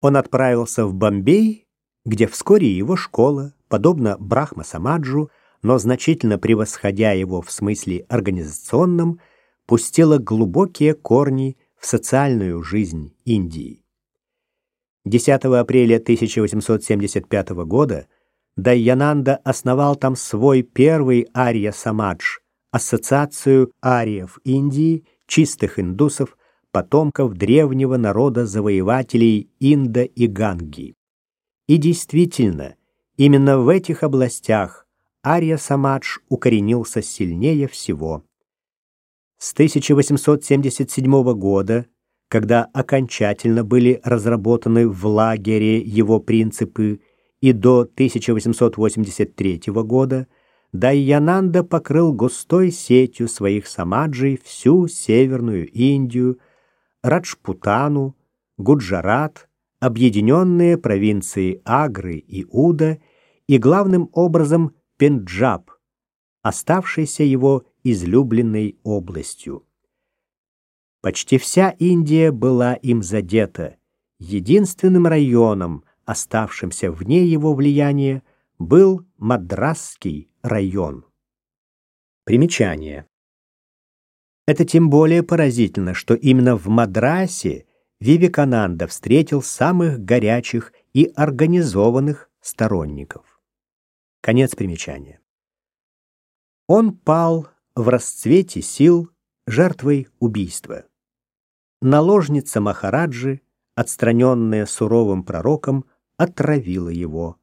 Он отправился в Бомбей, где вскоре его школа, подобно Брахма Самаджу, но значительно превосходя его в смысле организационном, пустила глубокие корни в социальную жизнь Индии. 10 апреля 1875 года Дайянанда основал там свой первый Ария Самадж, ассоциацию ариев Индии, чистых индусов, потомков древнего народа завоевателей Инда и Ганги. И действительно, именно в этих областях Ария Самадж укоренился сильнее всего. С 1877 года, когда окончательно были разработаны в лагере его принципы, и до 1883 года Дайянанда покрыл густой сетью своих самаджей всю Северную Индию, Раджпутану, Гуджарат, объединенные провинции Агры и Уда и главным образом Пенджаб, оставшийся его излюбленной областью. Почти вся Индия была им задета. Единственным районом, оставшимся вне его влияния, был Мадрасский район. Примечание. Это тем более поразительно, что именно в Мадрасе Вивекананда встретил самых горячих и организованных сторонников. Конец примечания. Он пал в расцвете сил жертвой убийства. Наложница Махараджи, отстраненная суровым пророком, отравила его.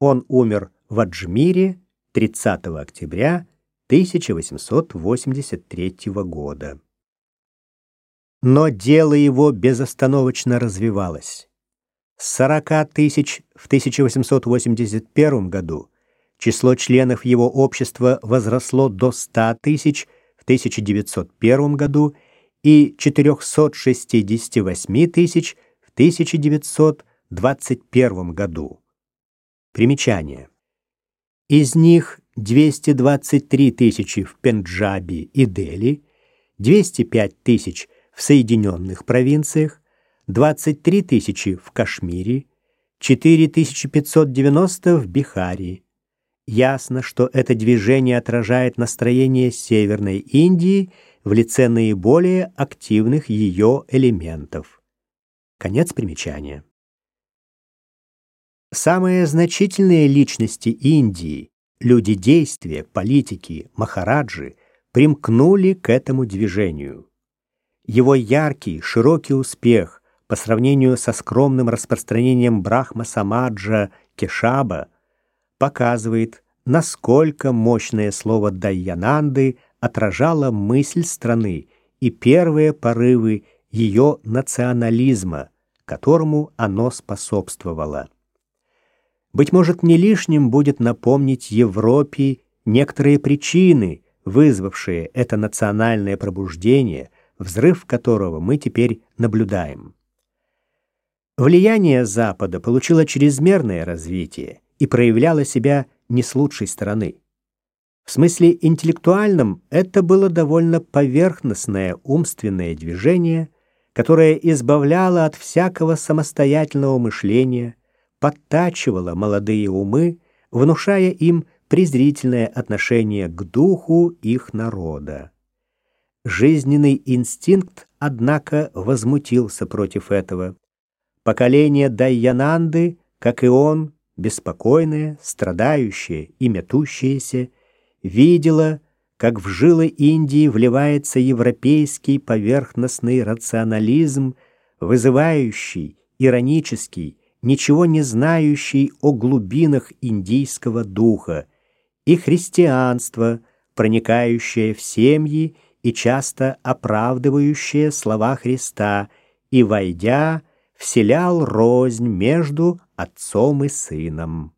Он умер в Аджмире 30 октября 1883 года. Но дело его безостановочно развивалось. С 40 тысяч в 1881 году число членов его общества возросло до 100 тысяч в 1901 году и 468 тысяч в 1921 году. Примечание. Из них 223 тысячи в Пенджабе и Дели, 205 тысяч в Соединенных провинциях, 23 тысячи в Кашмире, 4590 в Бихаре. Ясно, что это движение отражает настроение Северной Индии в лице наиболее активных ее элементов. Конец примечания. Самые значительные личности Индии, люди действия, политики, махараджи, примкнули к этому движению. Его яркий, широкий успех по сравнению со скромным распространением Брахма Самаджа Кешаба показывает, насколько мощное слово Дайянанды отражало мысль страны и первые порывы ее национализма, которому оно способствовало. Быть может, не лишним будет напомнить Европе некоторые причины, вызвавшие это национальное пробуждение, взрыв которого мы теперь наблюдаем. Влияние Запада получило чрезмерное развитие и проявляло себя не с лучшей стороны. В смысле интеллектуальном это было довольно поверхностное умственное движение, которое избавляло от всякого самостоятельного мышления, подтачивала молодые умы, внушая им презрительное отношение к духу их народа. Жизненный инстинкт, однако, возмутился против этого. Поколение Дайянанды, как и он, беспокойное, страдающее и метущееся, видело, как в жилы Индии вливается европейский поверхностный рационализм, вызывающий, иронический, ничего не знающий о глубинах индийского духа, и христианство, проникающее в семьи и часто оправдывающее слова Христа, и, войдя, вселял рознь между отцом и сыном.